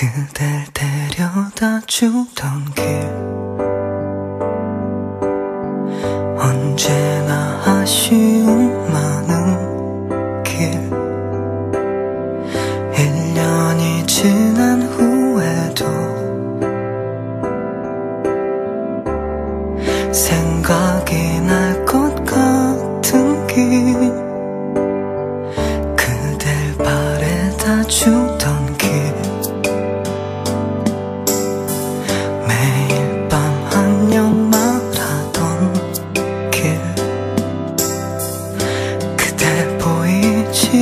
그댈 데려다 주던 길. 언제나 아쉬움 많은 길. 1년이 지난 후에도 생각이 날 것 같은 길. 그댈 바래다 주던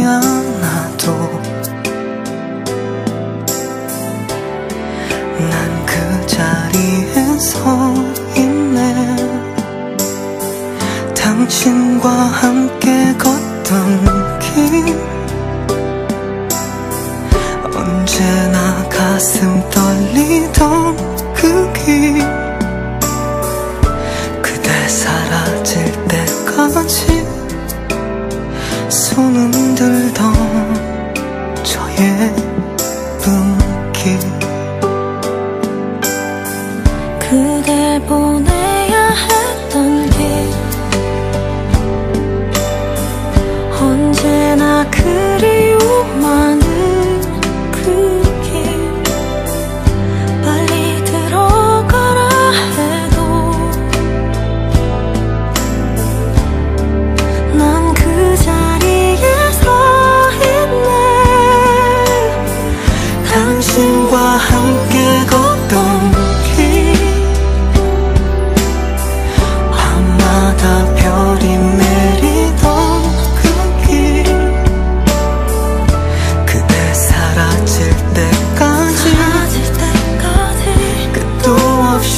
않아도 난 그 자리에 서 있네. 당신과 함께 걷던 길. 언제나 가슴 떨 손 흔들던 저 예쁜 길. 그댈 보내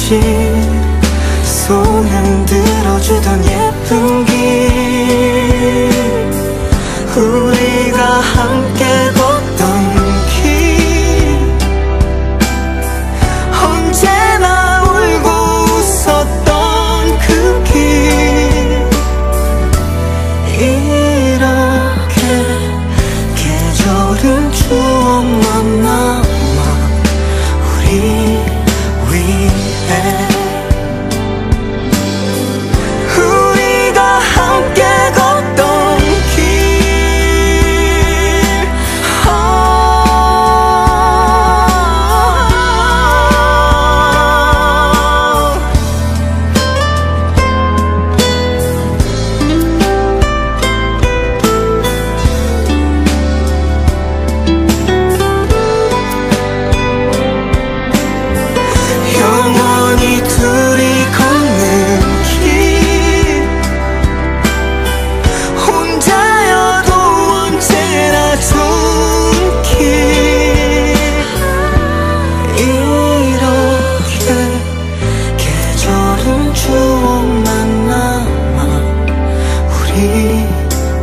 없이 손 흔들어주던 예쁜 길. 우리가 함께 걷던 길. 언제나 울고 웃었던 그 길. 이렇게 계절은 추억만 남아 우리 위 hand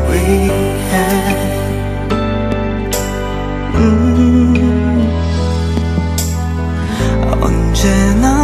we had. Mm. 언제나